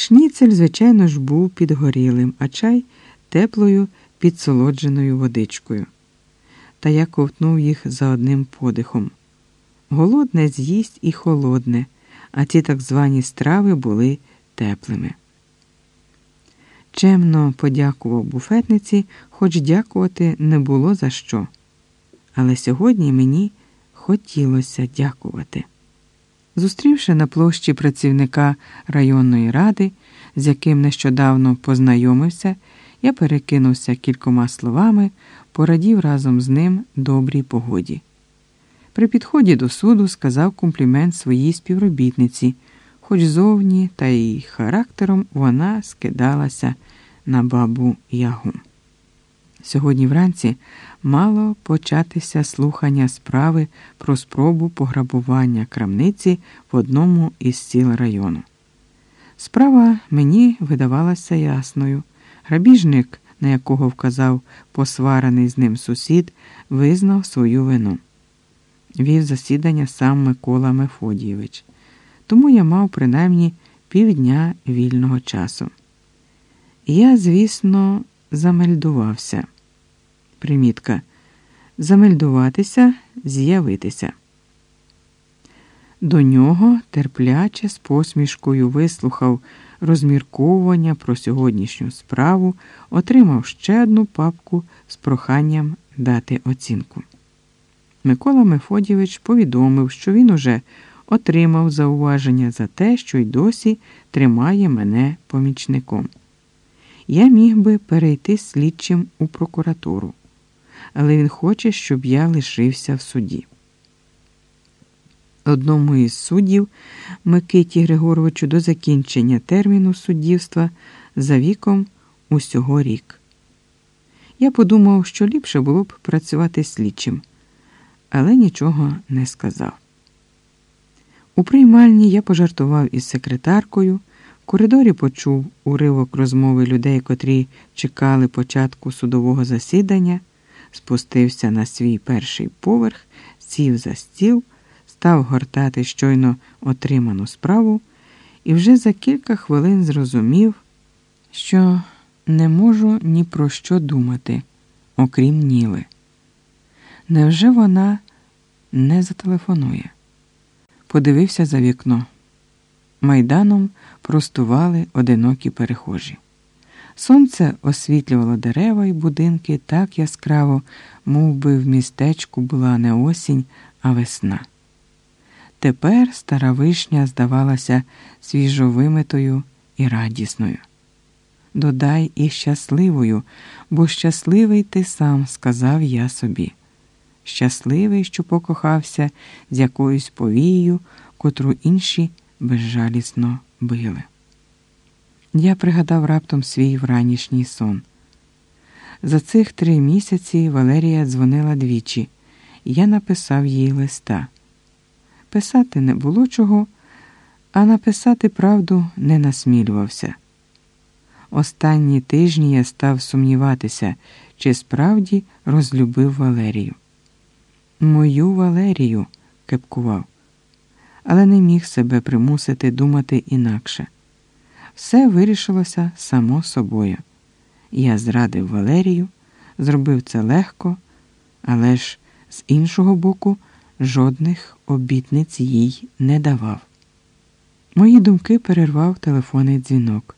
Шніцель, звичайно ж, був підгорілим, а чай теплою підсолодженою водичкою. Та я ковтнув їх за одним подихом. Голодне з'їсть і холодне, а ці так звані страви були теплими. Чемно подякував буфетниці, хоч дякувати не було за що. Але сьогодні мені хотілося дякувати. Зустрівши на площі працівника районної ради, з яким нещодавно познайомився, я перекинувся кількома словами, порадів разом з ним добрій погоді. При підході до суду сказав комплімент своїй співробітниці, хоч зовні та й характером вона скидалася на бабу ягу. Сьогодні вранці мало початися слухання справи про спробу пограбування крамниці в одному із сіл району. Справа мені видавалася ясною. Грабіжник, на якого вказав посварений з ним сусід, визнав свою вину. Вів засідання сам Микола Мефодійович, тому я мав принаймні півдня вільного часу. Я, звісно, замельдувався. Примітка. Замельдуватися, з'явитися. До нього терпляче з посмішкою вислухав розмірковування про сьогоднішню справу, отримав ще одну папку з проханням дати оцінку. Микола Мефодійович повідомив, що він уже отримав зауваження за те, що й досі тримає мене помічником. Я міг би перейти слідчим у прокуратуру, але він хоче, щоб я лишився в суді. Одному із суддів Микиті Григоровичу до закінчення терміну суддівства за віком усього рік. Я подумав, що ліпше було б працювати слідчим, але нічого не сказав. У приймальні я пожартував із секретаркою В коридорі почув уривок розмови людей, котрі чекали початку судового засідання, спустився на свій перший поверх, сів за стіл, став гортати щойно отриману справу і вже за кілька хвилин зрозумів, що не можу ні про що думати, окрім Ніли. Невже вона не зателефонує? Подивився за вікно. Майданом простували одинокі перехожі. Сонце освітлювало дерева і будинки так яскраво, мов би в містечку була не осінь, а весна. Тепер стара вишня здавалася свіжовимитою і радісною. Додай і щасливою, бо щасливий ти сам, сказав я собі. Щасливий, що покохався з якоюсь повією, котру інші безжалісно били. Я пригадав раптом свій вранішній сон. За цих три місяці Валерія дзвонила двічі, я написав їй листа. Писати не було чого, а написати правду не насмілювався. Останні тижні я став сумніватися, чи справді розлюбив Валерію. Мою Валерію кепкував але не міг себе примусити думати інакше. Все вирішилося само собою. Я зрадив Валерію, зробив це легко, але ж з іншого боку жодних обітниць їй не давав. Мої думки перервав телефонний дзвінок.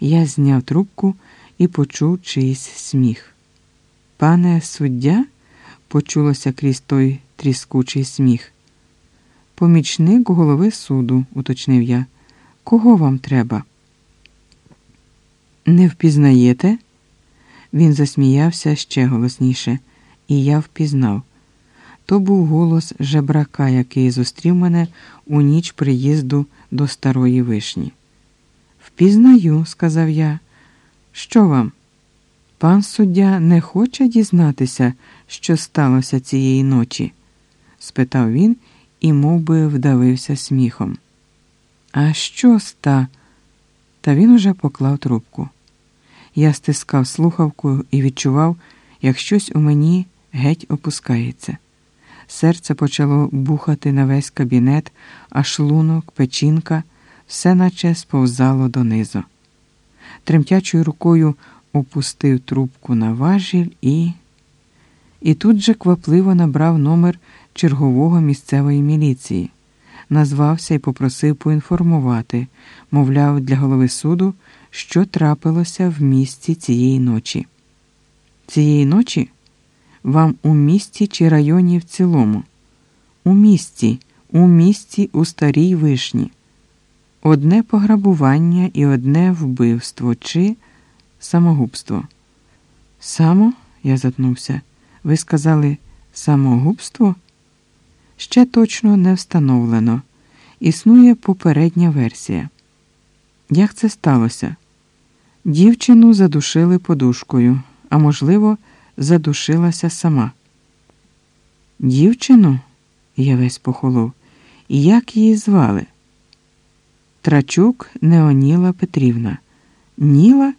Я зняв трубку і почув чийсь сміх. Пане суддя, почулося крізь той тріскучий сміх. Помічник голови суду, уточнив я. Кого вам треба? Не впізнаєте? Він засміявся ще голосніше, і я впізнав. То був голос жебрака, який зустрів мене у ніч приїзду до старої вишні. Впізнаю, сказав я. Що вам? Пан суддя не хоче дізнатися, що сталося цієї ночі? спитав він і мов би, вдавився сміхом. А що ста? Та він уже поклав трубку. Я стискав слухавку і відчував, як щось у мені геть опускається. Серце почало бухати на весь кабінет, а шлунок, печінка, все наче сповзало донизу. Тремтячою рукою опустив трубку на важіль і. І тут же квапливо набрав номер чергового місцевої міліції, назвався і попросив поінформувати, мовляв, для голови суду, що трапилося в місті цієї ночі. Цієї ночі вам у місті чи районі в цілому? У місті, у місті у старій вишні. Одне пограбування і одне вбивство чи самогубство. Само, я затнувся. Ви сказали самогубство? Ще точно не встановлено. Існує попередня версія. Як це сталося? Дівчину задушили подушкою, а можливо, задушилася сама. Дівчину? Я весь похолов. Як її звали? Трачук Неоніла Петрівна. Ніла?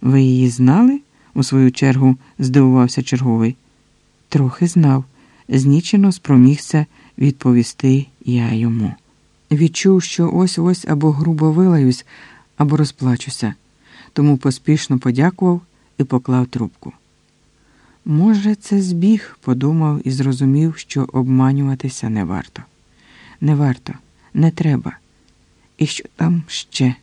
Ви її знали? у свою чергу здивувався черговий. Трохи знав, знічено спромігся відповісти я йому. Відчув, що ось ось або грубо вилаюсь, або розплачуся, тому поспішно подякував і поклав трубку. Може, це збіг, подумав і зрозумів, що обманюватися не варто. Не варто, не треба. І що там ще?